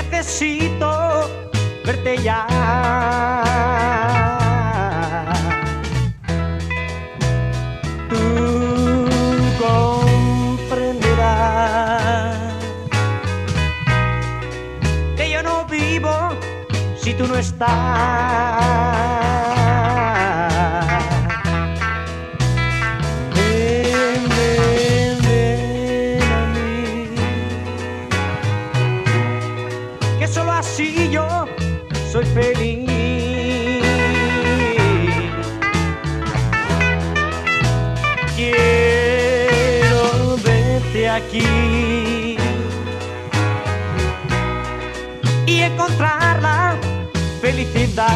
Necesito verte ya. Tú comprenderás que yo no vivo si tú no estás. Que solo así yo soy feliz. Quiero verte aquí y encontrar la felicidad.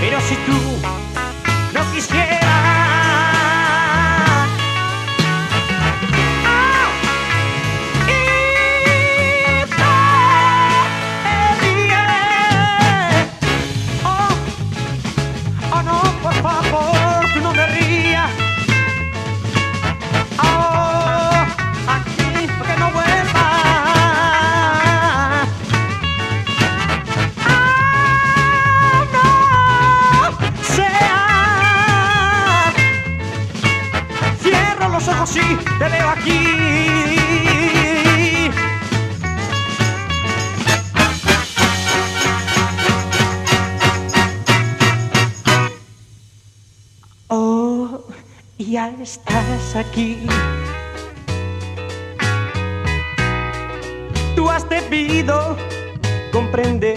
Pero si tú no quisieras oh no, por favor, tú no me rías. Oh, aquí, que no vuelvas. Ah, no sea. Cierro los ojos y te veo aquí. Ya estás aquí. Tú has debido comprender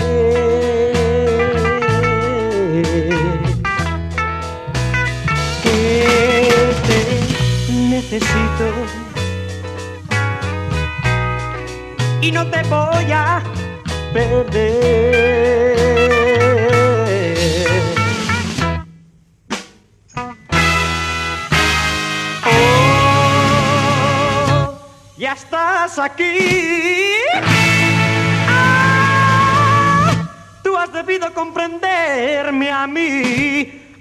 que te necesito y no te voy a perder. Ya estás aquí. Ah, tú has debido comprenderme a mí.